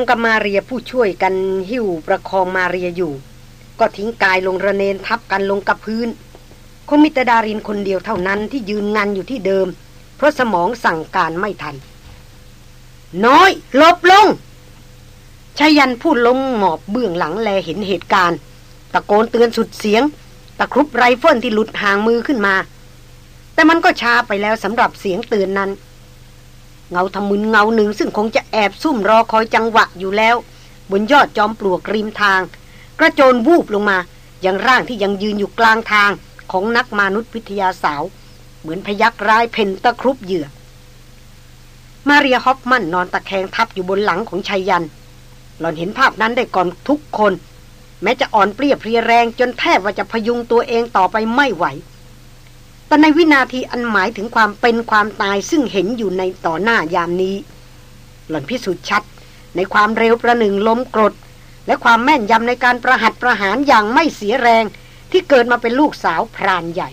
ำกับมาเรียผู้ช่วยกันหิ้วประคองมาเรียอยู่ ก็ทิ้งกายลงระเนนทับกันลงกับพื้น คงมีแต่ดารินคนเดียวเท่านั้นที่ยืนงันอยู่ที่เดิม เพราะสมองสั่งการไม่ทัน น้อยหลบลงไชยยันต์ฟุบลงหมอบเบื้องหลังแลเห็นเหตุการณ์ ตะโกนเตือนสุดเสียง ตะครุบไรเฟิลที่หลุดห่างมือขึ้นมา แต่มันก็ช้าไปแล้วสำหรับเสียงเตือนนั้น เงาทำมึนเงาหนึ่งซึ่งคงจะแอบซุ่มรอคอยจังหวะอยู่แล้ว บนยอดจอมปลวกริมทาง กระโจนวูบลงมาอย่างร่างที่ยังยืนอยู่กลางทางของนักมนุษยวิทยาสาว เหมือนพยักร้ายเพนตะครุบเหยื่อ มาเรียฮอปมันนอนตะแคงทับอยู่บนหลังของชายยัน หล่อนเห็นภาพนั้นได้ก่อนทุกคน แม้จะอ่อนเปรี้ยเพรียแรงจนแทบว่าจะพยุงตัวเองต่อไปไม่ไหว แต่ในวินาทีอันหมายถึงความเป็นความตายซึ่งเห็นอยู่ในต่อหน้ายามนี้ หล่อนพิสูจน์ชัด ในความเร็วประหนึ่งล้มกรด และความแม่นยำในการประหัตประหารอย่างไม่เสียแรงที่เกิดมาเป็นลูกสาวพรานใหญ่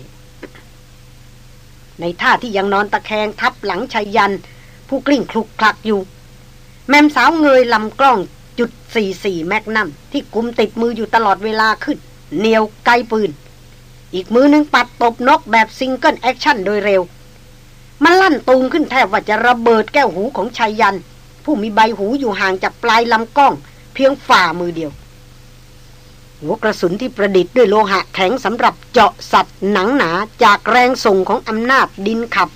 ในท่าที่ยังนอนตะแคงทับหลังชายยัน ผู้กลิ้งคลุกคลักอยู่ แม่มสาวเงยลำกล้องจุด 44 แมกนัมที่กุมติดมืออยู่ตลอดเวลาขึ้นเหนียวไกลปืน อีกมือนึงปัดตบนกแบบ single action โดยเร็ว มันลั่นตูมขึ้นแทบว่าจะระเบิดแก้วหูของไชยยันต์ ผู้มีใบหูอยู่ห่างจากปลายลำกล้อง เพียงฝ่ามือเดียว หัวกระสุนที่ประดิษฐ์ด้วยโลหะแข็งสำหรับเจาะสัตว์หนังหนาจากแรงส่งของอำนาจดินขับ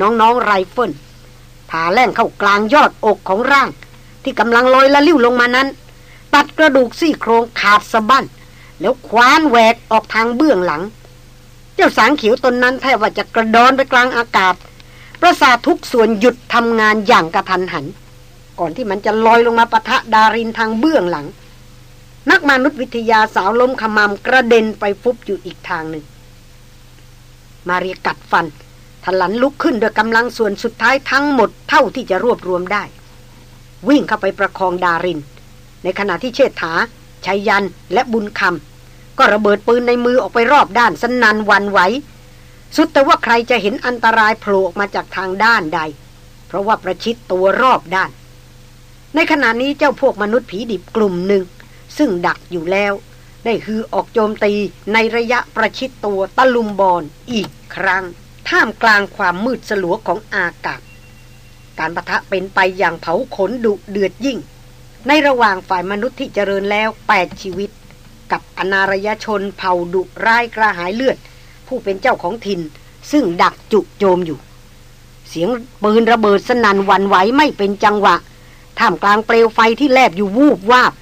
น้องๆไรเฟิลผ่าแล่งเข้ากลางยอดอกของร่าง ที่กำลังลอยละลิ้วลงมานั้น ตัดกระดูกซี่โครงขาดสะบั้นแล้วคว้านแหวกออกทางเบื้องหลัง เจ้าสางเขียวตนนั้นแทบว่าจะกระดอนไปกลางอากาศ ประสาททุกส่วนหยุดทำงานอย่างกระทันหัน ก่อนที่มันจะลอยลงมาปะทะดารินทางเบื้องหลัง นักมนุษยวิทยาสาวล้มขมามกระเด็นไปฟุบอยู่อีกทางหนึ่ง มาเรียกัดฟันทลันลุกขึ้นโดยกำลังส่วนสุดท้ายทั้งหมดเท่าที่จะรวบรวมได้ วิ่งเข้าไปประคองดาริน ในขณะที่เชษฐาชัยยันและบุญคำ ก็ระเบิดปืนในมือออกไปรอบด้านสนันวันไหว สุดแต่ว่าใครจะเห็นอันตรายโผล่ออกมาจากทางด้านใด เพราะว่าประชิดตัวรอบด้าน ในขณะนี้เจ้าพวกมนุษย์ผีดิบกลุ่มหนึ่ง ซึ่งดักอยู่แล้ว ได้คือออกโจมตีในระยะประชิดตัวตะลุมบอลอีกครั้ง ท่ามกลางความมืดสลัวของอากาศ การประทะเป็นไปอย่างเผาขนดุเดือดยิ่ง ในระหว่างฝ่ายมนุษย์ที่เจริญแล้วแปดชีวิต กับอนารยชนเผ่าดุร้ายกระหายเลือด ผู้เป็นเจ้าของถิ่น ซึ่งดักจุโจมอยู่ เสียงปืนระเบิดสนั่นวันไหวไม่เป็นจังหวะท่ามกลางเปลวไฟที่แลบอยู่วูบวาบ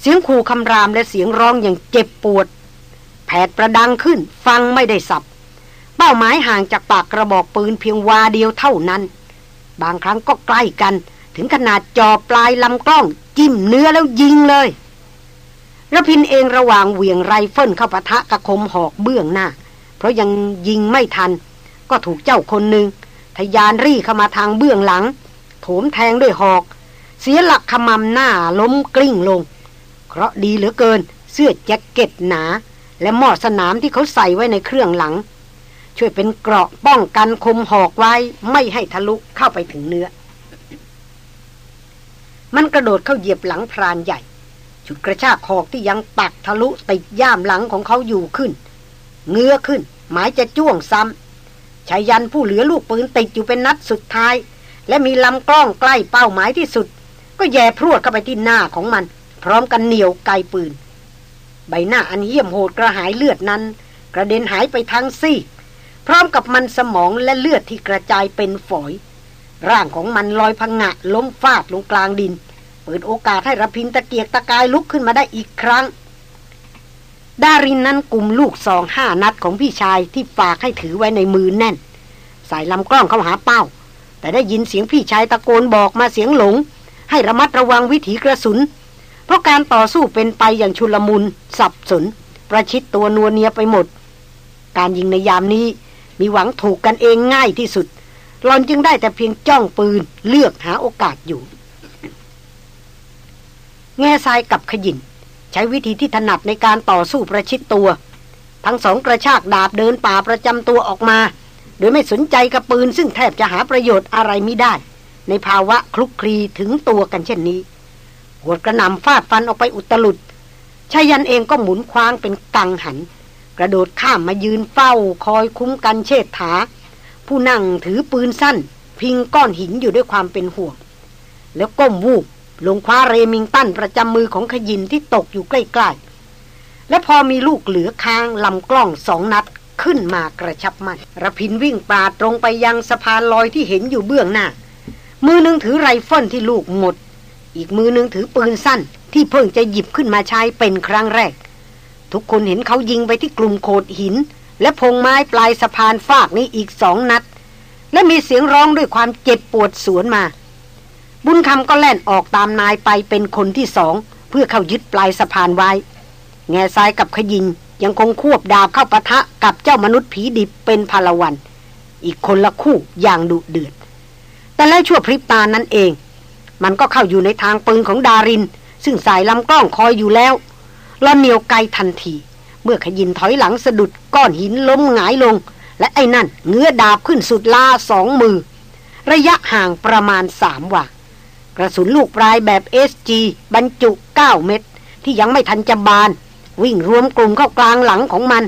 เสียงขู่คำรามและเสียงร้องอย่างเจ็บปวด แผดประดังขึ้นฟังไม่ได้สับ เป้าหมายห่างจากปากกระบอกปืนเพียงวาเดียวเท่านั้น บางครั้งก็ใกล้กัน ถึงขนาดจอปลายลำกล้อง จิ้มเนื้อแล้วยิงเลย ระพินเองระหว่างเหวี่ยงไรเฟิลเข้าปะทะกระคมหอกเบื้องหน้า เพราะยังยิงไม่ทัน ก็ถูกเจ้าคนหนึ่งทยานรี่เข้ามาทางเบื้องหลัง โถมแทงด้วยหอก เสียหลักขมำหน้าล้มกลิ้งลง เคราะดีเหลือเกิน เสื้อแจ็คเก็ตหนา และหมอสนามที่เขาใส่ไว้ในเครื่องหลัง ช่วยเป็นเกราะป้องกันคมหอกไว้ไม่ให้ทะลุเข้าไปถึงเนื้อ มันกระโดดเข้าเหยียบหลังพรานใหญ่ ฉุดกระชากหอกที่ยังปักทะลุติดย่ามหลังของเขาอยู่ขึ้น เงื้อขึ้น หมายจะจ้วงซ้ำชายันผู้เหลือลูกปืนติดอยู่เป็นนัดสุดท้าย และมีลำกล้องใกล้เป้าหมายที่สุด ก็แย่พรวดเข้าไปที่หน้าของมัน พร้อมกันเหนียวไกปืน ใบหน้าอันเหี้ยมโหดกระหายเลือดนั้น กระเด็นหายไปทั้งซี่ พร้อมกับมันสมองและเลือดที่กระจายเป็นฝอย ร่างของมันลอยพังงะล้มฟาดลงกลางดิน เปิดโอกาสให้ระพินตะเกียกตะกายลุกขึ้นมาได้อีกครั้ง ดารินนั้นกลุ่มลูกสองห้านัดของพี่ชายที่ฝากให้ถือไว้ในมือแน่นใส่ลำกล้องเข้าหาเป้า แต่ได้ยินเสียงพี่ชายตะโกนบอกมาเสียงหลง ให้ระมัดระวังวิถีกระสุน เพราะการต่อสู้เป็นไปอย่างชุลมุน สับสน ประชิดตัวนัวเนียไปหมด การยิงในยามนี้มีหวังถูกกันเองง่ายที่สุดหลอนจึงได้แต่เพียงจ้องปืนเลือกหาโอกาสอยู่ แง่ทรายกับขยินใช้วิธีที่ถนัดในการต่อสู้ประชิดตัว ทั้งสองกระชากดาบเดินป่าประจำตัวออกมา โดยไม่สนใจกับปืนซึ่งแทบจะหาประโยชน์อะไรไม่ได้ ในภาวะคลุกคลีถึงตัวกันเช่นนี้หัวกระหน่ำฟาดฟันออกไปอุตลุดชายันเองก็หมุนคว้างเป็นกังหัน กระโดดข้ามมายืนเฝ้าคอยคุ้มกันเชิดถา ผู้นั่งถือปืนสั้น พิงก้อนหินอยู่ด้วยความเป็นห่วง แล้วก้มวูบ ลงคว้าเรมิงตันประจำมือของขยินที่ตกอยู่ใกล้ๆ และพอมีลูกเหลือค้างลำกล้องสองนัดขึ้นมากระชับมันรพินทร์วิ่งปราดตรงไปยังสะพานลอยที่เห็นอยู่เบื้องหน้า มือหนึ่งถือไรเฟิลที่ลูกหมด อีกมือหนึ่งถือปืนสั้น ที่เพิ่งจะหยิบขึ้นมาใช้เป็นครั้งแรก ทุกคนเห็นเขายิงไปที่กลุ่มโขดหิน และพงไม้ปลายสะพานฟากนี้อีกสองนัด และมีเสียงร้องด้วยความเจ็บปวดสวนมา บุญคำก็แล่นออกตามนายไปเป็นคนที่สอง เพื่อเข้ายึดปลายสะพานไว้ แง่ทรายกับขยิงยังคงควบดาบเข้าปะทะกับเจ้ามนุษย์ผีดิบเป็นพลวัน อีกคนละคู่อย่างดุเดือด แต่แล้วชั่วพริบตานั้นเอง มันก็เข้าอยู่ในทางปืนของดาริน ซึ่งสายลำกล้องคอยอยู่แล้วลอนเหนียวไกลทันที เมื่อขยินถอยหลังสะดุดก้อนหินล้มหงายลง และไอ้นั่นเงื้อดาบขึ้นสุดลาสองมือ ระยะห่างประมาณสามว่า กระสุนลูกปลายแบบเอสจีบรรจุเก้าเม็ดที่ยังไม่ทันจะบาน วิ่งรวมกลุ่มเข้ากลางหลังของมัน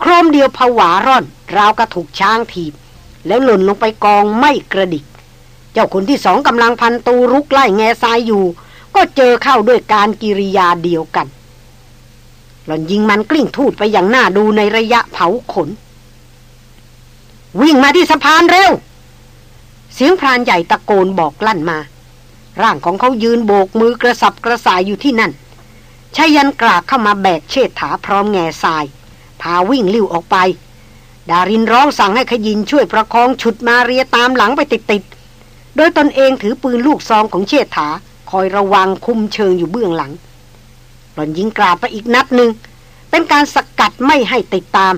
โครมเดียวผวาร่อน ราวกระถูกช้างถีบ แล้วหล่นลงไปกองไม่กระดิก เจ้าคนที่สองกำลังพันตูรุกไล่แง่ทรายอยู่ ก็เจอเข้าด้วยการกิริยาเดียวกัน หล่อนยิงมันกลิ้งทูดไปอย่างหน้าดูในระยะเผาขน วิ่งมาที่สะพานเร็ว เสียงพรานใหญ่ตะโกนบอกลั่นมา ร่างของเขายืนโบกมือกระสับกระส่ายอยู่ที่นั่นชายันกราบเข้ามาแบกเชิดถาพร้อมแง่ทราย พาวิ่งลิ้วออกไป ดารินร้องสั่งให้ขยินช่วยประคองฉุดมาเรียตามหลังไปติดๆ โดยตนเองถือปืนลูกซองของเชิดถาคอยระวังคุมเชิงอยู่เบื้องหลัง หล่อนยิงกราบไปอีกนัดหนึ่ง เป็นการสกัดไม่ให้ติดตาม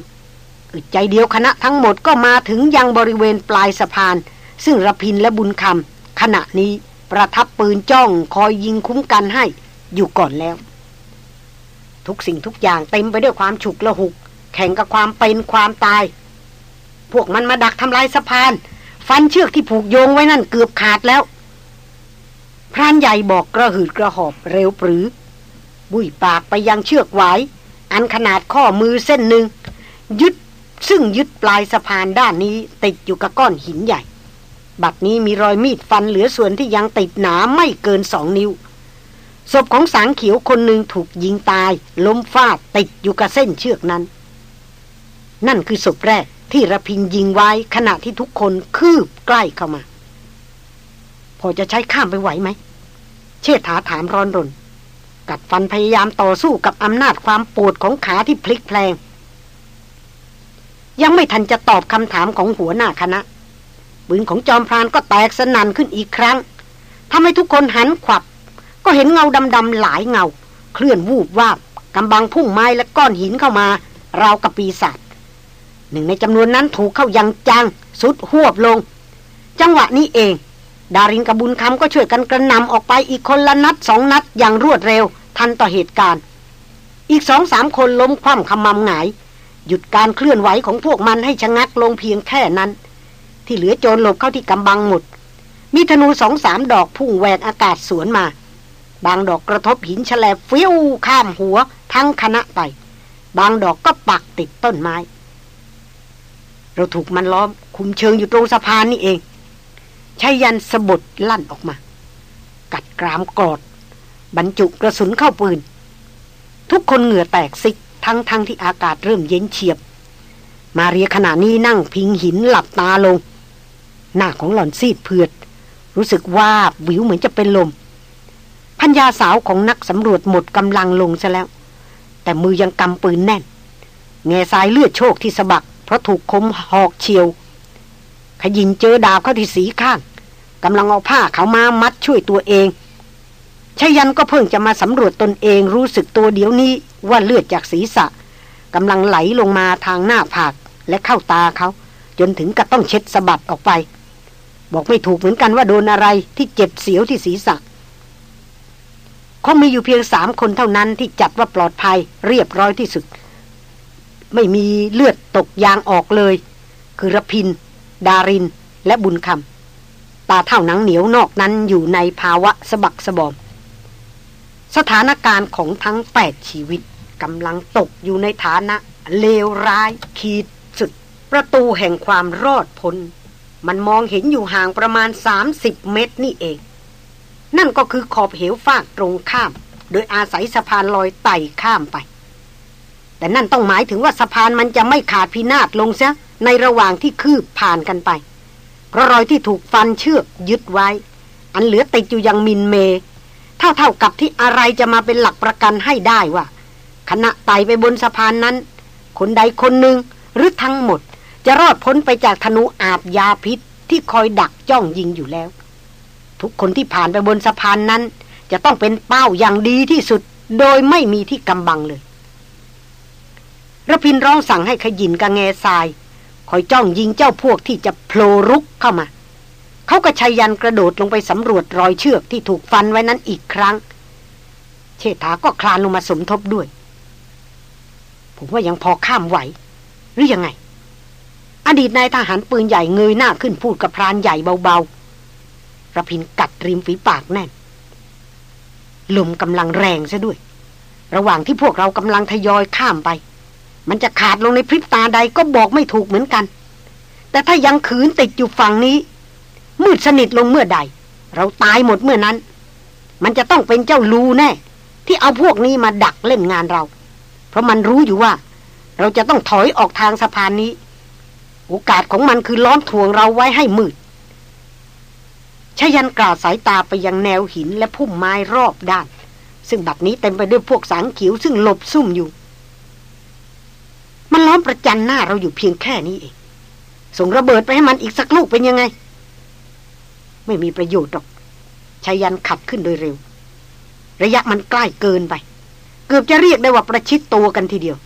อึดใจเดียวคณะทั้งหมดก็มาถึงยังบริเวณปลายสะพาน ซึ่งระพินและบุญคำขณะนี้ ประทับปืนจ้องคอยยิงคุ้มกันให้อยู่ก่อนแล้ว ทุกสิ่งทุกอย่างเต็มไปด้วยความฉุกละหุก แข่งกับความเป็นความตาย พวกมันมาดักทำลายสะพาน ฟันเชือกที่ผูกโยงไว้นั่นเกือบขาดแล้ว พรานใหญ่บอกกระหืดกระหอบเร็วปรือ บุยปากไปยังเชือกไว้อันขนาดข้อมือเส้นหนึ่งยึดซึ่งยึดปลายสะพานด้านนี้ติดอยู่กับก้อนหินใหญ่ บัดนี้มีรอยมีดฟันเหลือส่วนที่ยังติดหนาไม่เกินสองนิ้ว ศพของสางเขียวคนหนึ่งถูกยิงตาย ล้มฟาดติดอยู่กับเส้นเชือกนั้น นั่นคือศพแรกที่ระพินยิงไว้ขณะที่ทุกคนคืบใกล้เข้ามา พอจะใช้ข้ามไปไหวไหม เชษฐาถามร้อนรน กัดฟันพยายามต่อสู้กับอำนาจความปวดของขาที่พลิกแพลงยังไม่ทันจะตอบคำถามของหัวหน้าคณะ ปืนของจอมพรานก็แตกสนั่นขึ้นอีกครั้งทำให้ทุกคนหันขวับ ก็เห็นเงาดำๆหลายเงา เคลื่อนวูบวาบกำบังพุ่งไม้และก้อนหินเข้ามาราวกับปีศาจหนึ่งในจำนวนนั้นถูกเข้ายังจังสุดหวบลง จังหวะนี้เอง ดารินกับบุญคำก็ช่วยกันกระนำออกไปอีกคนละนัดสองนัดอย่างรวดเร็ว ทันต่อเหตุการณ์ อีกสองสามคนล้มคว่ำคำมำหงาย หยุดการเคลื่อนไหวของพวกมันให้ชะงักลงเพียงแค่นั้น ที่เหลือโจรหลบเข้าที่กำบังหมด มีธนูสองสามดอกพุ่งแหวกอากาศสวนมา บางดอกกระทบหินแฉลบฟิวข้ามหัวทั้งคณะไป บางดอกก็ปักติดต้นไม้ เราถูกมันล้อม คุมเชิงอยู่ตรงสะพานนี่เองชายันสะบดลั่นออกมา กัดกรามกอด บรรจุกระสุนเข้าปืน ทุกคนเหงื่อแตกซิกทั้งทั้งที่อากาศเริ่มเย็นเฉียบ มาเรียขณะนี้นั่งพิงหินหลับตาลง หน้าของหล่อนซีดเผือด รู้สึกว่าวิวเหมือนจะเป็นลม พัญญาสาวของนักสำรวจหมดกำลังลงซะแล้ว แต่มือยังกำปืนแน่นแง่สายเลือดโชกที่สะบัก เพราะถูกคมหอกเฉียว ขยินเจอดาบเข้าที่สีข้างกำลังเอาผ้าเขามามัดช่วยตัวเองชยันก็เพิ่งจะมาสำรวจตนเองรู้สึกตัวเดี๋ยวนี้ว่าเลือดจากศีรษะกำลังไหลลงมาทางหน้าผากและเข้าตาเขา จนถึงกับต้องเช็ดสะบัดออกไป บอกไม่ถูกเหมือนกันว่าโดนอะไรที่เจ็บเสียวที่ศีรษะเขามีอยู่เพียงสามคนเท่านั้นที่จัดว่าปลอดภัยเรียบร้อยที่สุด ไม่มีเลือดตกยางออกเลย คือรพิน ดาริน และบุญคำตาเท่าหนังเหนียวนอกนั้นอยู่ในภาวะสะบักสะบอม สถานการณ์ของทั้งแปดชีวิตกำลังตกอยู่ในฐานะเลวร้ายขีดสุด ประตูแห่งความรอดพ้น มันมองเห็นอยู่ห่างประมาณ 30 เมตรนี่เอง นั่นก็คือขอบเหวฟากตรงข้าม โดยอาศัยสะพานลอยไต่ข้ามไป แต่นั่นต้องหมายถึงว่าสะพานมันจะไม่ขาดพินาศลงเสียในระหว่างที่คืบผ่านกันไป เพราะรอยที่ถูกฟันเชือกยึดไว้ อันเหลือติดอยู่ยังมินเม เท่าเท่ากับที่อะไรจะมาเป็นหลักประกันให้ได้ว่าขณะไต่ไปบนสะพานนั้น คนใดคนหนึ่งหรือทั้งหมด จะรอดพ้นไปจากธนูอาบยาพิษที่คอยดักจ้องยิงอยู่แล้ว ทุกคนที่ผ่านไปบนสะพานนั้น จะต้องเป็นเป้าอย่างดีที่สุดโดยไม่มีที่กำบังเลยระพินร้องสั่งให้ขยินกระแงทราย คอยจ้องยิงเจ้าพวกที่จะโผล่รุกเข้ามา เขาก็ชัยยันกระโดดลงไปสำรวจรอยเชือกที่ถูกฟันไว้นั้นอีกครั้ง เชษฐาก็คลานลงมาสมทบด้วย ผมว่ายังพอข้ามไหว หรือยังไง อดีตนายทหารปืนใหญ่เงยหน้าขึ้นพูดกับพรานใหญ่เบาๆระพินกัดริมฝีปากแน่น ลมกำลังแรงซะด้วย ระหว่างที่พวกเรากำลังทยอยข้ามไป มันจะขาดลงในพริบตาใดก็บอกไม่ถูกเหมือนกัน แต่ถ้ายังขืนติดอยู่ฝั่งนี้ มืดสนิทลงเมื่อใด เราตายหมดเมื่อนั้น มันจะต้องเป็นเจ้าลูแน่ ที่เอาพวกนี้มาดักเล่นงานเรา เพราะมันรู้อยู่ว่า เราจะต้องถอยออกทางสะพานนี้ โอกาสของมันคือล้อมถ่วงเราไว้ให้มืดชยันกล่าวสายตาไปยังแนวหินและพุ่มไม้รอบด้าน ซึ่งบัดนี้เต็มไปด้วยพวกสังขิวซึ่งหลบซุ่มอยู่ มันล้อมประจันหน้าเราอยู่เพียงแค่นี้เอง ส่งระเบิดไปให้มันอีกสักลูกเป็นยังไง ไม่มีประโยชน์หรอกชายันขับขึ้นโดยเร็ว ระยะมันใกล้เกินไป เกือบจะเรียกได้ว่าประชิดตัวกันทีเดียว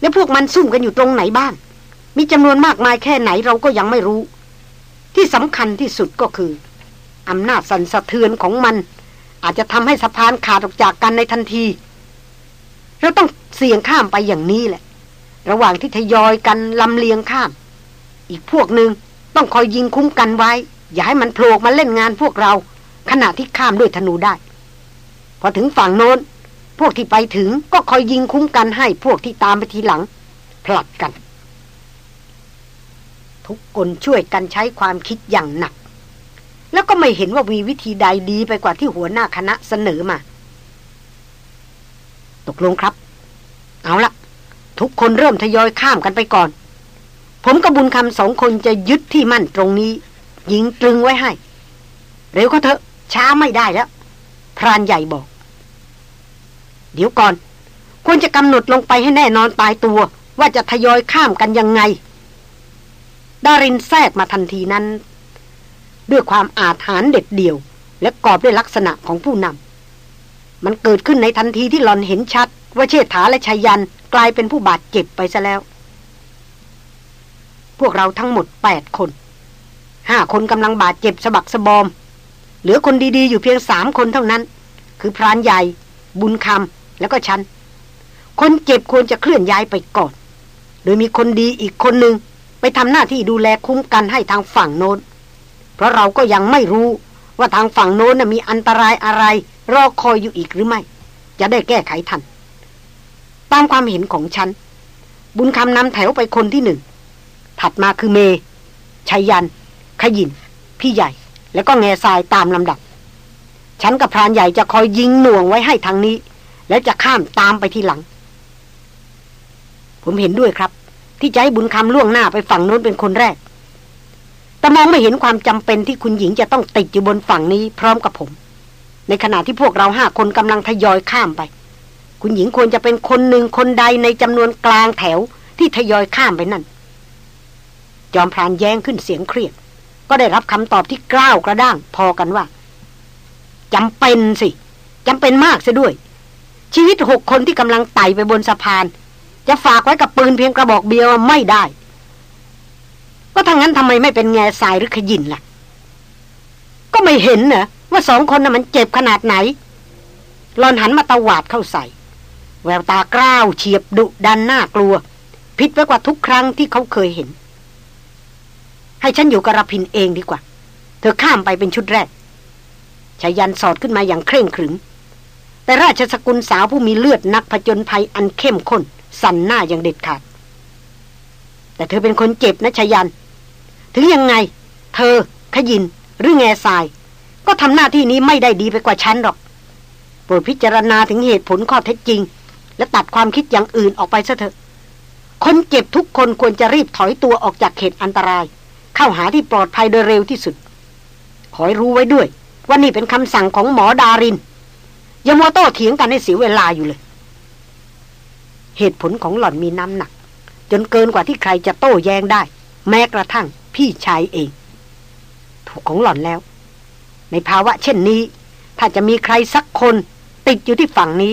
แล้วพวกมันซุ่มกันอยู่ตรงไหนบ้าง มีจำนวนมากมายแค่ไหนเราก็ยังไม่รู้ ที่สำคัญที่สุดก็คืออำนาจสั่นสะเทือนของมัน อาจจะทำให้สะพานขาดออกจากกันในทันที เราต้องเสี่ยงข้ามไปอย่างนี้แหละ ระหว่างที่ทยอยกันลำเลียงข้าม อีกพวกหนึ่งต้องคอยยิงคุ้มกันไว้ อย่าให้มันโผล่มาเล่นงานพวกเรา ขณะที่ข้ามด้วยธนูได้ พอถึงฝั่งโน้น พวกที่ไปถึงก็คอยยิงคุ้มกันให้พวกที่ตามไปทีหลัง ผลัดกัน ทุกคนช่วยกันใช้ความคิดอย่างหนัก แล้วก็ไม่เห็นว่ามีวิธีใดดีไปกว่าที่หัวหน้าคณะเสนอมา ตกลงครับ เอาละทุกคนเริ่มทยอยข้ามกันไปก่อน ผมกับบุญคำสองคนจะยึดที่มั่นตรงนี้ ยิงตรึงไว้ให้ เร็วก็เถอะช้าไม่ได้แล้ว พรานใหญ่บอก เดี๋ยวก่อน ควรจะกำหนดลงไปให้แน่นอนตายตัว ว่าจะทยอยข้ามกันยังไง ดารินแทรกมาทันทีนั้น ด้วยความอาถรรพ์เด็ดเดี่ยว และกอบด้วยลักษณะของผู้นำมันเกิดขึ้นในทันทีที่หลอนเห็นชัด ว่าเชษฐาและชายันกลายเป็นผู้บาดเจ็บไปซะแล้ว พวกเราทั้งหมดแปดคนห้าคนกำลังบาดเจ็บสะบักสะบอม เหลือคนดีๆอยู่เพียงสามคนเท่านั้น คือพรานใหญ่ บุญคำแล้วก็ฉัน คนเจ็บควรจะเคลื่อนย้ายไปก่อน โดยมีคนดีอีกคนหนึ่ง ไปทำหน้าที่ดูแลคุ้มกันให้ทางฝั่งโน้น เพราะเราก็ยังไม่รู้ว่าทางฝั่งโน้นมีอันตรายอะไร รอคอยอยู่อีกหรือไม่ จะได้แก้ไขทัน ตามความเห็นของฉัน บุญคำนำแถวไปคนที่หนึ่ง ถัดมาคือเมชัยยัน ขยิน พี่ใหญ่ แล้วก็แง่ทรายตามลำดับ ฉันกับพรานใหญ่จะคอยยิงหน่วงไว้ให้ทางนี้ แล้วจะข้ามตามไปทีหลัง ผมเห็นด้วยครับ ที่จะให้บุญคำล่วงหน้าไปฝั่งโน้นเป็นคนแรก แต่มองไม่เห็นความจำเป็นที่คุณหญิงจะต้องติดอยู่บนฝั่งนี้พร้อมกับผม ในขณะที่พวกเราห้าคนกำลังทยอยข้ามไป คุณหญิงควรจะเป็นคนหนึ่งคนใดในจำนวนกลางแถวที่ทยอยข้ามไปนั่น จอมพรานแย้งขึ้นเสียงเครียด ก็ได้รับคำตอบที่กล้าวกระด้างพอกันว่าจำเป็นสิจำเป็นมากซะด้วย ชีวิตหกคนที่กำลังไต่ไปบนสะพาน จะฝากไว้กับปืนเพียงกระบอกเบียวไม่ได้ ก็ทางนั้นทำไมไม่เป็นแง่ทรายหรือขยินล่ะ ก็ไม่เห็นเหรอว่าสองคนน่ะมันเจ็บขนาดไหนหลอนหันมาตวาดเข้าใส่ แววตากล้าวเฉียบดุดันน่ากลัวผิดไปกว่าทุกครั้งที่เขาเคยเห็น ให้ฉันอยู่กับรพินเองดีกว่า เธอข้ามไปเป็นชุดแรกชายันสอดขึ้นมาอย่างเคร่งขรึมแต่ราชสกุลสาวผู้มีเลือดนักผจญภัยอันเข้มข้น สั่นหน้าอย่างเด็ดขาด แต่เธอเป็นคนเจ็บนะชยัน ถึงยังไง เธอ ขยิน หรือแง่ทราย ก็ทำหน้าที่นี้ไม่ได้ดีไปกว่าฉันหรอกโปรดพิจารณาถึงเหตุผลข้อเท็จจริง และตัดความคิดอย่างอื่นออกไปซะเถอะ คนเจ็บทุกคนควรจะรีบถอยตัวออกจากเขตอันตราย เข้าหาที่ปลอดภัยโดยเร็วที่สุด ขอให้รู้ไว้ด้วยว่านี่เป็นคำสั่งของหมอดารินอย่ามัวโต้เถียงกันให้เสียเวลาอยู่เลย เหตุผลของหล่อนมีน้ำหนัก จนเกินกว่าที่ใครจะโต้แย้งได้ แม้กระทั่งพี่ชายเอง ถูกของหล่อนแล้ว ในภาวะเช่นนี้ ถ้าจะมีใครสักคนติดอยู่ที่ฝั่งนี้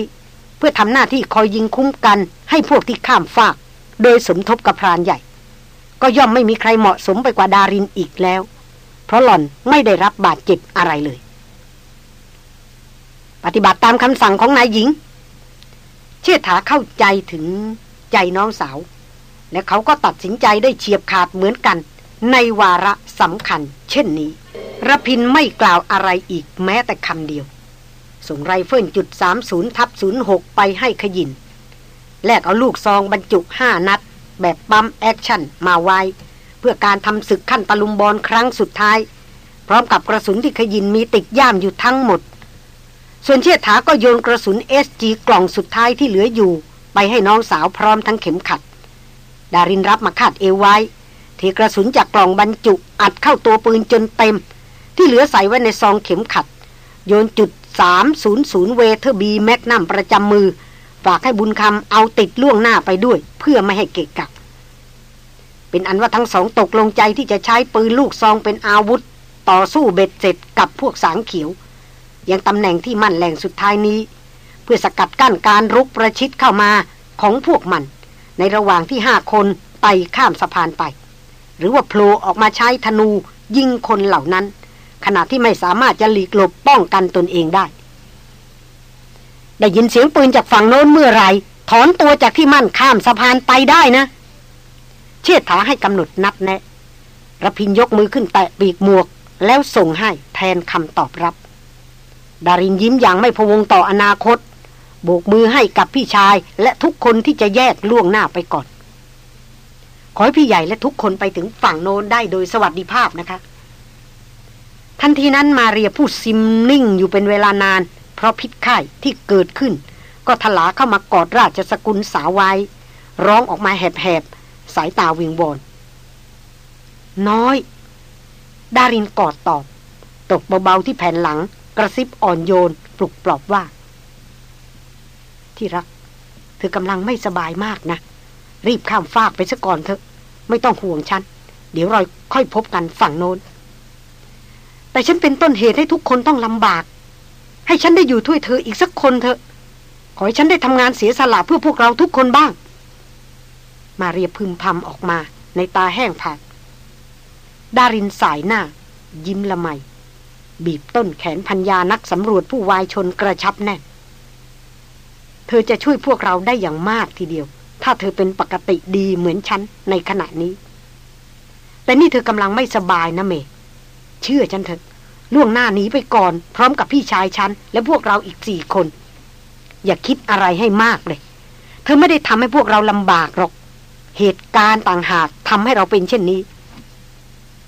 เพื่อทำหน้าที่คอยยิงคุ้มกัน ให้พวกที่ข้ามฟาก โดยสมทบกับพรานใหญ่ ก็ย่อมไม่มีใครเหมาะสมไปกว่าดารินอีกแล้ว เพราะหล่อนไม่ได้รับบาดเจ็บอะไรเลย ปฏิบัติตามคำสั่งของนายหญิง เชื่อถาเข้าใจถึงใจน้องสาว และเขาก็ตัดสินใจได้เฉียบขาดเหมือนกัน ในวาระสำคัญ เช่นนี้รพินไม่กล่าวอะไรอีกแม้แต่คำเดียว ส่งไรเฟิลจุดสามศูนย์ทับศูนย์หกไปให้ขยิน แลกเอาลูกซองบรรจุห้านัด แบบ pump action มาไว้ เพื่อการทำศึกขั้นตะลุมบอนครั้งสุดท้าย พร้อมกับกระสุนที่คะหยิ่นมีติดย่ามอยู่ทั้งหมด ส่วนเชษฐาก็โยนกระสุน SG กล่องสุดท้ายที่เหลืออยู่ ไปให้น้องสาวพร้อมทั้งเข็มขัด ดารินรับมาคาดเอวไว้ที่กระสุนจากกล่องบรรจุ อัดเข้าตัวปืนจนเต็ม ที่เหลือใส่ไว้ในซองเข็มขัด โยนจุด 300 Weatherby Magnum ประจำมือ ฝากให้บุญคำเอาติดล่วงหน้าไปด้วย เพื่อไม่ให้เกะกะเป็นอันว่าทั้งสองตกลงใจที่จะใช้ปืนลูกซองเป็นอาวุธ ต่อสู้เบ็ดเสร็จกับพวกสางเขียว ยังตำแหน่งที่มั่นแหล่งสุดท้ายนี้ เพื่อสกัดกั้นการรุกประชิดเข้ามาของพวกมัน ในระหว่างที่ห้าคนไต่ข้ามสะพานไป หรือว่าโผล่ออกมาใช้ธนูยิงคนเหล่านั้น ขณะที่ไม่สามารถจะหลีกหลบป้องกันตนเองได้ ได้ยินเสียงปืนจากฝั่งโน้นเมื่อไรถอนตัวจากที่มั่นข้ามสะพานไปได้นะ เชิดถาให้กำหนดนัดแนะระพินยกมือขึ้นแตะปีกหมวกแล้วส่งให้แทนคำตอบรับ ดารินยิ้มอย่างไม่พวงต่ออนาคต โบกมือให้กับพี่ชายและทุกคนที่จะแยกล่วงหน้าไปก่อน ขอให้พี่ใหญ่และทุกคนไปถึงฝั่งโน้นได้โดยสวัสดิภาพนะคะ ทันทีนั้นมาเรียพูดซิมนิ่งอยู่เป็นเวลานาน เพราะพิษไข้ที่เกิดขึ้น ก็ทลาเข้ามากอดราชสกุลสาวไว้ ร้องออกมาแหบๆ สายตาวิงบอนน้อย ดารินกอดตอบ ตกเบาๆที่แผ่นหลัง กระซิบอ่อนโยนปลุกปลอบว่า ที่รัก เธอกำลังไม่สบายมากนะ รีบข้ามฟากไปซะก่อนเถอะ ไม่ต้องห่วงฉัน เดี๋ยวเราค่อยพบกันฝั่งโน้น แต่ฉันเป็นต้นเหตุให้ทุกคนต้องลำบาก ให้ฉันได้อยู่ถ้วยเธออีกสักคนเถอะ ขอให้ฉันได้ทำงานเสียสละเพื่อพวกเราทุกคนบ้าง มาเรียพึมพำออกมาในตาแห้งผากดารินสายหน้า ยิ้มละไม บีบต้นแขนพัญญานักสำรวจผู้วายชนกระชับแน่นเธอจะช่วยพวกเราได้อย่างมากทีเดียว ถ้าเธอเป็นปกติดีเหมือนฉันในขณะนี้ แต่นี่เธอกำลังไม่สบายนะเม เชื่อฉันเถอะล่วงหน้านี้ไปก่อน พร้อมกับพี่ชายฉัน และพวกเราอีกสี่คน อย่าคิดอะไรให้มากเลย เธอไม่ได้ทำให้พวกเราลำบากหรอก เหตุการณ์ต่างหากทำให้เราเป็นเช่นนี้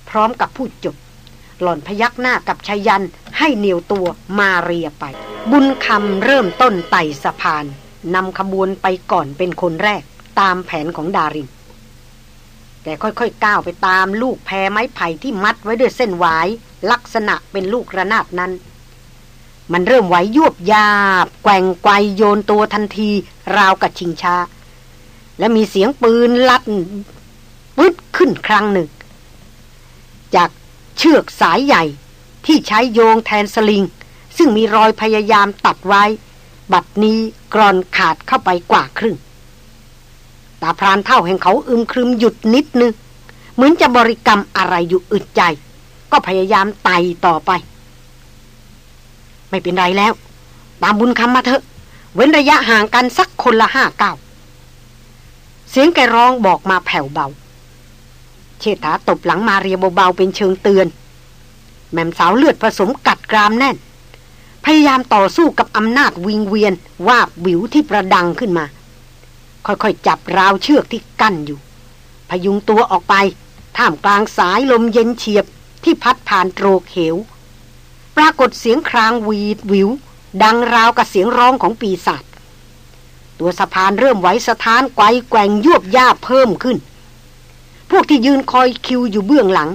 พร้อมกับพูดจบ หล่อนพยักหน้ากับชายันให้เหนียวตัวมาเรียไป บุญคำเริ่มต้นไต่สะพานนำขบวนไปก่อนเป็นคนแรก ตามแผนของดารินแกค่อยๆก้าวไปตามลูกแพไม้ไผ่ที่มัดไว้ด้วยเส้นหวาย ลักษณะเป็นลูกระนาดนั้น มันเริ่มไหวยวบยาบ แกว่งไกวโยนตัวทันที ราวกับชิงช้า และมีเสียงปืนลั่นปึ๊ดขึ้นครั้งหนึ่ง จาก เชือกสายใหญ่ ที่ใช้โยงแทนสลิง ซึ่งมีรอยพยายามตัดไว้ บัดนี้กรอนขาดเข้าไปกว่าครึ่ง ตาพรานเท่าแห่งเขาอึมครึมหยุดนิดนึง เหมือนจะบริกรรมอะไรอยู่อึดใจ ก็พยายามไต่ต่อไป ไม่เป็นไรแล้ว ตามบุญคำมาเถอะ เว้นระยะห่างกันสักคนละห้าเก้าเสียงแกร้องบอกมาแผ่วเบา เชษฐาตบหลังมาเรียเบาๆเป็นเชิงเตือน แม่มสาวเลือดผสมกัดกรามแน่นพพยายามต่อสู้กับอำนาจวิงเวียนวาบวิวที่ประดังขึ้นมา ค่อยๆจับราวเชือกที่กั้นอยู่ พยุงตัวออกไป ท่ามกลางสายลมเย็นเฉียบที่พัดผ่านโตรกเหว ปรากฏเสียงครางวีดวิว ดังราวกับเสียงร้องของปีศาจตัวสะพานเริ่มไหวสะท้านไกวแกว่งยวบย่าเพิ่มขึ้น พวกที่ยืนคอยคิวอยู่เบื้องหลัง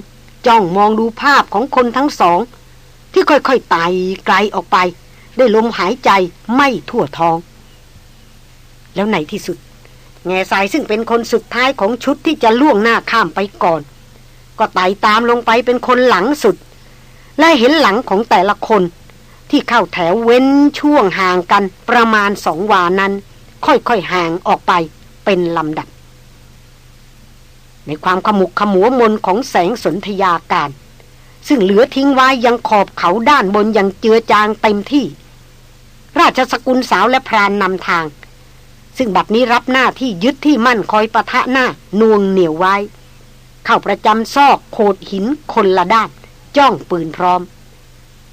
จ้องมองดูภาพของคนทั้งสอง ที่ค่อยๆไต่ไกลออกไป ได้ลมหายใจไม่ทั่วท้อง แล้วในที่สุด แง่สายซึ่งเป็นคนสุดท้ายของชุดที่จะล่วงหน้าข้ามไปก่อน ก็ไต่ตามลงไปเป็นคนหลังสุด และเห็นหลังของแต่ละคนที่เข้าแถวเว้นช่วงห่างกันประมาณสองวานั้น ค่อยๆห่างออกไปเป็นลำดับ ในความขมุกขมัวมนของแสงสนธยาการ ซึ่งเหลือทิ้งไว้ยังขอบเขาด้านบนอยังเจือจางเต็มที่ ราชสกุลสาวและพรานนำทาง ซึ่งบัดนี้รับหน้าที่ยึดที่มั่นคอยประทะหน้านวงเหนียวไว้ เข้าประจำซอกโขดหินคนละด้าน จ้องปืนพร้อม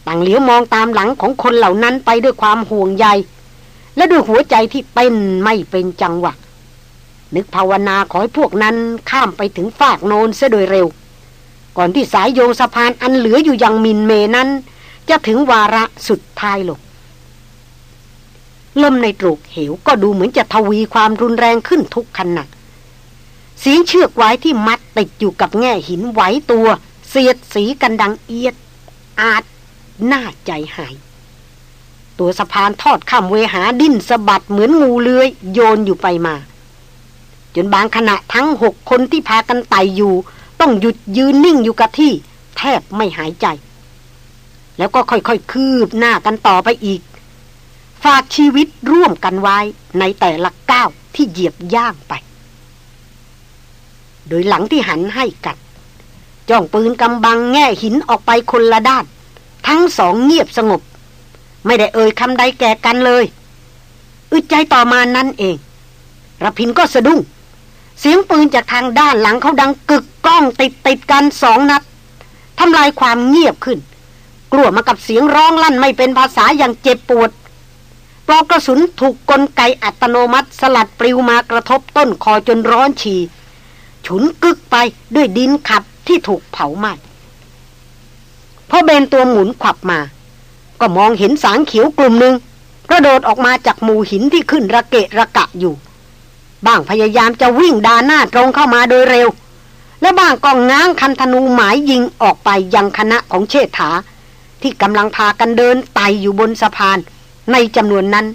ต่างเหลียวมองตามหลังของคนเหล่านั้นไปด้วยความห่วงใย และด้วยหัวใจที่เต้นไม่เป็นจังหวะ นึกภาวนาขอให้พวกนั้นข้ามไปถึงฝากโนนเสียโดยเร็ว ก่อนที่สายโยงสะพานอันเหลืออยู่ยังมินเมนั้น จะถึงวาระสุดท้ายลงลมในตรุกเหวก็ดูเหมือนจะทวีความรุนแรงขึ้นทุกขณะเสียงเชือกไว้ที่มัดติดอยู่กับแง่หินไหวตัว เสียดสีกันดังเอียด อาจน่าใจหาย ตัวสะพานทอดข้ามเวหาดิ้นสะบัดเหมือนงูเลื้อยโยนอยู่ไปมา จนบางขณะทั้งหกคนที่พากันไต่อยู่ ต้องหยุดยืนนิ่งอยู่กับที่ แทบไม่หายใจ แล้วก็ค่อยๆ คืบหน้ากันต่อไปอีก ฝากชีวิตร่วมกันไว้ในแต่ละก้าวที่เหยียบย่างไป โดยหลังที่หันให้กันจ้องปืนกำบังแง่หินออกไปคนละด้าน ทั้งสองเงียบสงบ ไม่ได้เอ่ยคำใดแก่กันเลย อึดใจต่อมานั่นเองรพินก็สะดุ้ง เสียงปืนจากทางด้านหลังเขาดังกึกก้องติดติดกันสองนัดทำลายความเงียบขึ้น กลัวมากับเสียงร้องลั่นไม่เป็นภาษาอย่างเจ็บปวดปลอกกระสุนถูกกลไกอัตโนมัติสลัดปลิวมากระทบต้นคอจนร้อนฉีฉุนกึกไปด้วยดินขับที่ถูกเผาไหม้พอเบนตัวหมุนขวับมา ก็มองเห็นสางเขียวกลุ่มหนึ่งกระโดดออกมาจากหมู่หินที่ขึ้นระเกะระกะอยู่ บ้างพยายามจะวิ่งดาหน้าตรงเข้ามาโดยเร็ว และบ้างก็ง้างคันธนูหมายยิงออกไปยังคณะของเชษฐา ที่กำลังพากันเดินไต่อยู่บนสะพาน ในจำนวนนั้น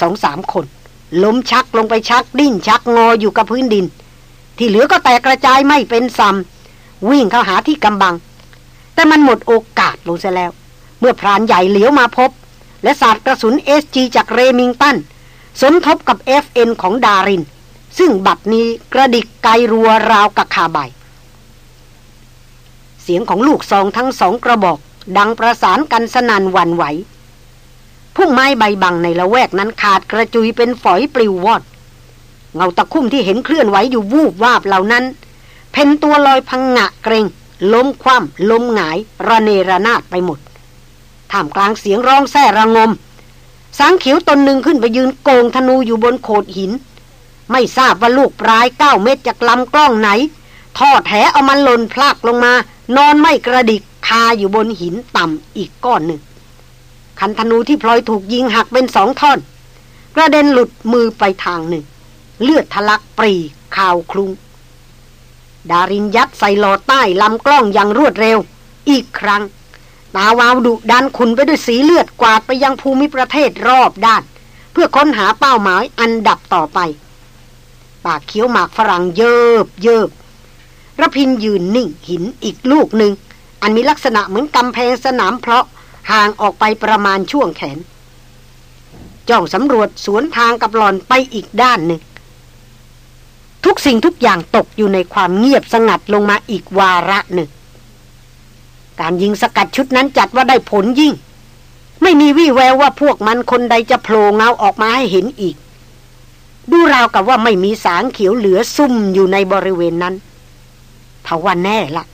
สองสามคน ล้มชักลงไปชักดิ้นชักงออยู่กับพื้นดิน ที่เหลือก็แตกกระจายไม่เป็นซ้ำวิ่งเข้าหาที่กำบัง แต่มันหมดโอกาสลงซะแล้ว เมื่อพรานใหญ่เหลียวมาพบ และสาดกระสุนเอสจีจากเรมิงตันสมทบกับ FN ของดาริน ซึ่งบัดนี้กระดิกไกรัวราวกับคาใบเสียงของลูกซองทั้งสองกระบอก ดังประสานกันสนันวันไหวพุ่งไม้ใบบังในละแวกนั้นขาดกระจุยเป็นฝอยปลิววอด เงาตะคุ่มที่เห็นเคลื่อนไหวอยู่วูบวาบเหล่านั้น เพนตัวลอยพังงะเกรง ล้มคว่ำล้มหงาย ระเนระนาดไปหมดท่ามกลางเสียงร้องแซ่ระงมสังเขียวตนหนึ่งขึ้นไปยืนโกงธนูอยู่บนโขดหิน ไม่ทราบว่าลูกปลายเก้าเม็ดจากลำกล้องไหน ทอดแหเอามันหล่นพลากลงมา นอนไม่กระดิกคาอยู่บนหินต่ำอีกก้อนหนึ่ง คันธนูที่พลอยถูกยิงหักเป็นสองท่อน กระเด็นหลุดมือไปทางหนึ่ง เลือดทะลักปรีข่าวคลุง ดารินยัดใส่หลอดใต้ลำกล้องอย่างรวดเร็ว อีกครั้ง ตาวาวดุดันขุนไปด้วยสีเลือดกวาดไปยังภูมิประเทศรอบด้าน เพื่อค้นหาเป้าหมายอันดับต่อไป ปากเขียวหมากฝรั่งเยิบเยิบระพินยืนนิ่งหินอีกลูกหนึ่ง อันมีลักษณะเหมือนกำแพงสนามเพาะห่างออกไปประมาณช่วงแขน จ้องสำรวจสวนทางกับหลอนไปอีกด้านหนึ่ง ทุกสิ่งทุกอย่างตกอยู่ในความเงียบสงัดลงมาอีกวาระหนึ่ง การยิงสกัดชุดนั้นจัดว่าได้ผลยิ่ง ไม่มีวี่แววว่าพวกมันคนใดจะโผล่เงาออกมาให้เห็นอีกาวกับว่าไม่มีสางเขียวเหลือซุ่มอยู่ในบริเวณนั้นทว่าแน่ละ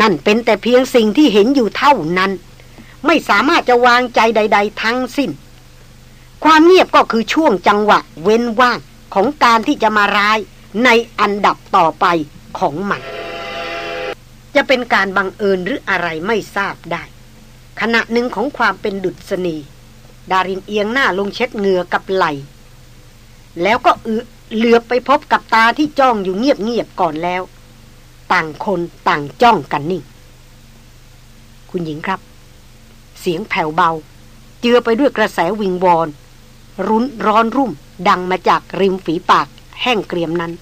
นั่นเป็นแต่เพียงสิ่งที่เห็นอยู่เท่านั้น ไม่สามารถจะวางใจใด ๆ ทั้งสิ้น ความเงียบก็คือช่วงจังหวะเว้นว่างของการที่จะมาร้ายในอันดับต่อไปของมัน จะเป็นการบังเอิญหรืออะไรไม่ทราบได้ ขณะหนึ่งของความเป็นดุษณีดารินเอียงหน้าลงเช็ดเหงื่อกับไหล แล้วก็เหลือไปพบกับตาที่จ้องอยู่เงียบๆก่อนแล้ว ต่างคนต่างจ้องกันนิ่ง คุณหญิงครับ เสียงแผ่วเบา เจือไปด้วยกระแสวิงวอน รุนร้อนรุ่ม ดังมาจากริมฝีปาก แห้งเกรียมนั้น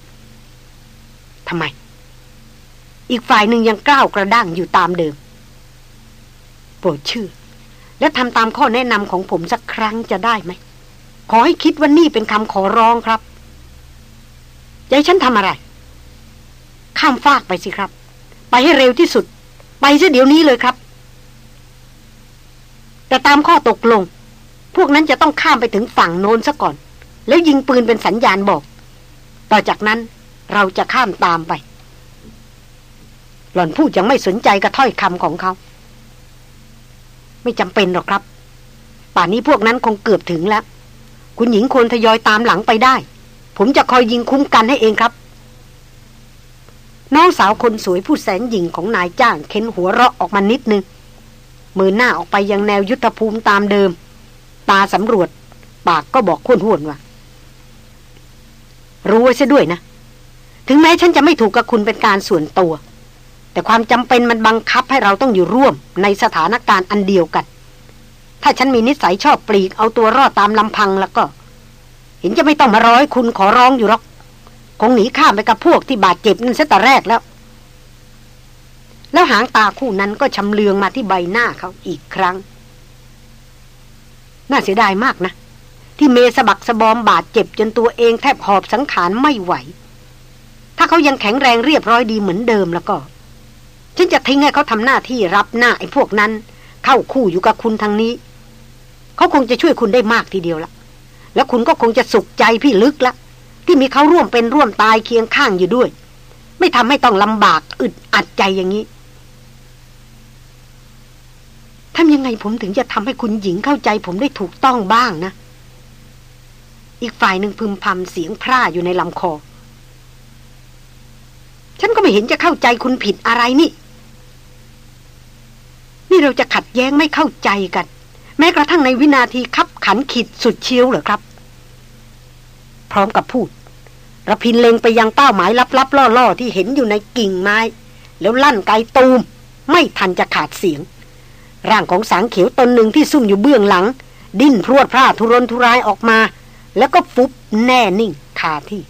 ทำไม อีกฝ่ายหนึ่งยังก้าวกระด้างอยู่ตามเดิม โปรดชื่อ และทำตามข้อแนะนำของผมสักครั้งจะได้ไหม ขอให้คิดว่านี่เป็นคำขอร้องครับจะให้ฉันทำอะไร ข้ามฟากไปสิครับ ไปให้เร็วที่สุด ไปซะเดี๋ยวนี้เลยครับ แต่ตามข้อตกลง พวกนั้นจะต้องข้ามไปถึงฝั่งโน้นซะก่อน แล้วยิงปืนเป็นสัญญาณบอก ต่อจากนั้นเราจะข้ามตามไป หล่อนพูดยังไม่สนใจกระถ้อยคำของเขา ไม่จำเป็นหรอกครับ ป่านนี้พวกนั้นคงเกือบถึงแล้ว คุณหญิงควรทยอยตามหลังไปได้ ผมจะคอยยิงคุ้มกันให้เองครับ น้องสาวคนสวยผู้แสนหญิงของนายจ้างเค้นหัวเราะออกมานิดนึง มือหน้าออกไปยังแนวยุทธภูมิตามเดิม ตาสำรวจ ปากก็บอกข้นห้วนว่า รู้ไว้ซะด้วยนะ ถึงแม้ฉันจะไม่ถูกกับคุณเป็นการส่วนตัว แต่ความจำเป็นมันบังคับให้เราต้องอยู่ร่วมในสถานการณ์อันเดียวกัน ถ้าฉันมีนิสัยชอบปลีกเอาตัวรอดตามลำพังแล้วก็ เห็นจะไม่ต้องมาร้อยคุณขอร้องอยู่หรอก คงหนีข้ามไปกับพวกที่บาดเจ็บนั่นซะแต่แรกแล้ว แล้วหางตาคู่นั้นก็ชำเลืองมาที่ใบหน้าเขาอีกครั้ง น่าเสียดายมากนะ ที่เมสบักสบอมบาดเจ็บจนตัวเองแทบหอบสังขารไม่ไหว ถ้าเขายังแข็งแรงเรียบร้อยดีเหมือนเดิมแล้วก็ ฉันจะทิ้งให้เขาทำหน้าที่รับหน้าไอ้พวกนั้น เข้าคู่อยู่กับคุณทางนี้ เขาคงจะช่วยคุณได้มากทีเดียวละแล้วคุณก็คงจะสุขใจพี่ลึกละ ที่มีเขาร่วมเป็นร่วมตายเคียงข้างอยู่ด้วย ไม่ทำให้ต้องลำบากอึดอัดใจอย่างนี้ทำยังไงผมถึงจะทำให้คุณหญิงเข้าใจผมได้ถูกต้องบ้างนะ อีกฝ่ายหนึ่งพึมพำเสียงพร่าอยู่ในลำคอ ฉันก็ไม่เห็นจะเข้าใจคุณผิดอะไรนี่ นี่เราจะขัดแย้งไม่เข้าใจกัน แม้กระทั่งในวินาทีคับขันขีดสุดเชียวเหรอครับ พร้อมกับพูดระพินเล็งไปยังเป้าหมายลับๆล่อๆ ที่เห็นอยู่ในกิ่งไม้ แล้วลั่นไกตูม ไม่ทันจะขาดเสียง ร่างของสางเขียวตนหนึ่งที่ซุ่มอยู่เบื้องหลัง ดิ้นพรวดพลาทุรนทุรายออกมา แล้วก็ฟุบแน่นิ่งคาที่